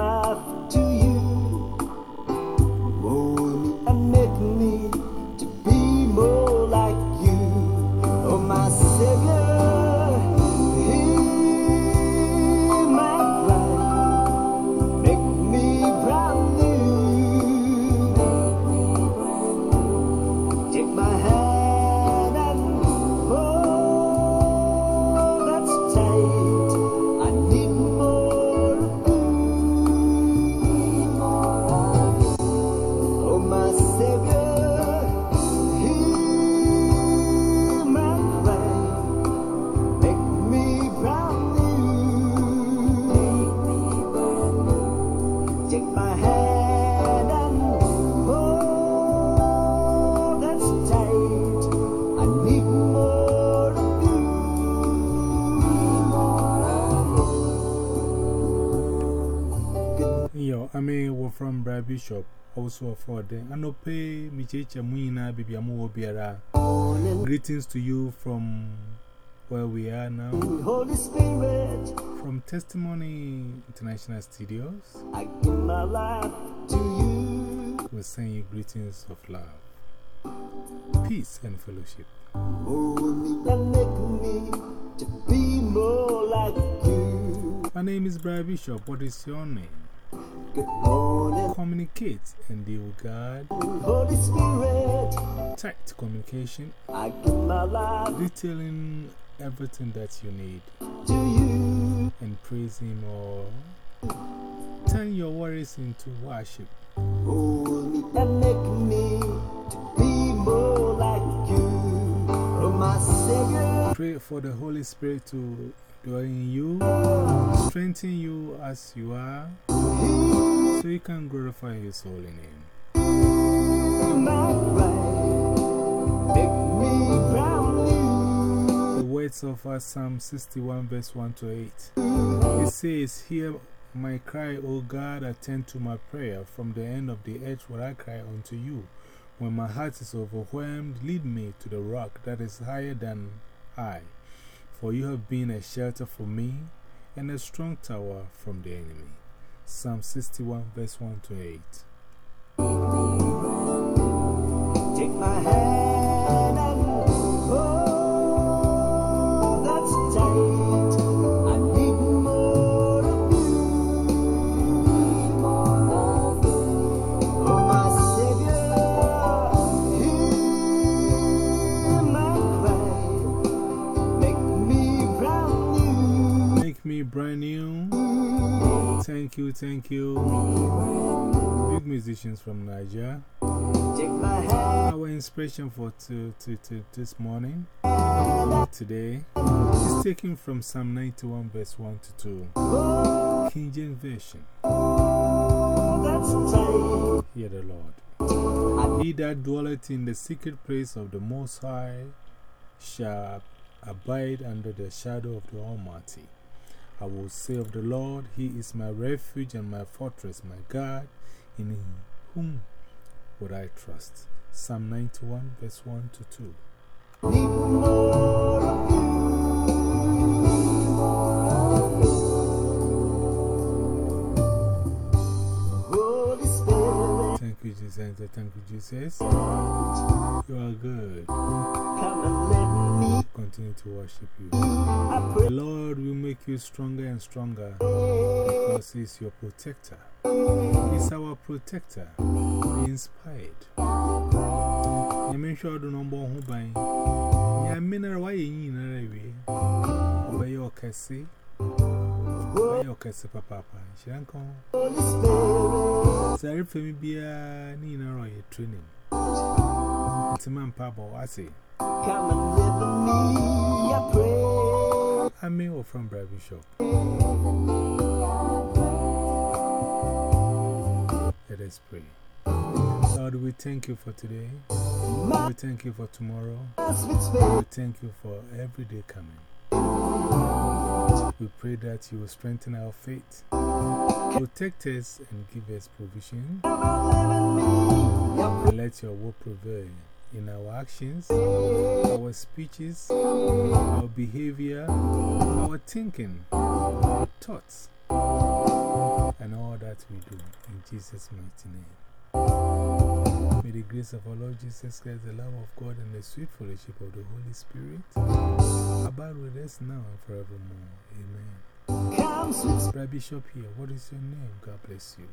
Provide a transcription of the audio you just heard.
laugh to Take my and oh, tight. More. Yo, I mean, we're from Brad Bishop. Also, a them. I know pay Muina, Bibi Amu Greetings to you from where we are now. Holy Spirit, From Testimony International Studios, I give my life to you. we send you greetings of love, peace, and fellowship. Mold make me to be more like you. My name is Brian Bishop. What is your name? Communicate and deal with God. Holy Spirit. Tight communication, I give my life detailing everything that you need, to you. and praise Him or turn your worries into worship. Me and make me to be more like you. Oh, my Savior. Pray for the Holy Spirit to dwell in you, strengthen you as you are, so you can glorify His holy name. My right. Make me. The words of our Psalm 61, verse 1 to 8. It says, Hear my cry, O God, attend to my prayer. From the end of the earth will I cry unto you. When my heart is overwhelmed, lead me to the rock that is higher than I. For you have been a shelter for me and a strong tower from the enemy. Psalm 61, verse 1 to 8. Take my hand new. Thank you, thank you. Big musicians from Nigeria. Our inspiration for to, to, to this morning, today, is taken from Psalm 91, verse 1 to 2, King James Version. Hear the Lord. He that dwelleth in the secret place of the Most High shall abide under the shadow of the Almighty. I will say of the Lord, He is my refuge and my fortress, my God, in whom would I trust. Psalm 91, verse 1 to 2. Need more of you. Holy Spirit, Thank you, Jesus. Thank you, Jesus. You are good. Come. Continue to worship you. The Lord will make you stronger and stronger because He is your protector. He's our protector. Be inspired. Yamisha do number one by Yamina, why you in a way? Obey your cassie. Obey your cassie, papa. Shanko. Holy Spirit, Sorry for me, be a Nina Roy training. It's a man, Papa. I say, come and live in me. I pray. I'm Mayo from Brad Show. Let us pray. Lord, we thank you for today. We thank you for tomorrow. We thank you for every day coming. We pray that you will strengthen our faith, protect us, and give us provision. and live in me. I And let your word prevail in our actions, our speeches, our behavior, our thinking, our thoughts, and all that we do. In Jesus' mighty name. May the grace of our Lord Jesus Christ, the love of God, and the sweet fellowship of the Holy Spirit abide with us now and forevermore. Amen. Brad Bishop here. What is your name? God bless you.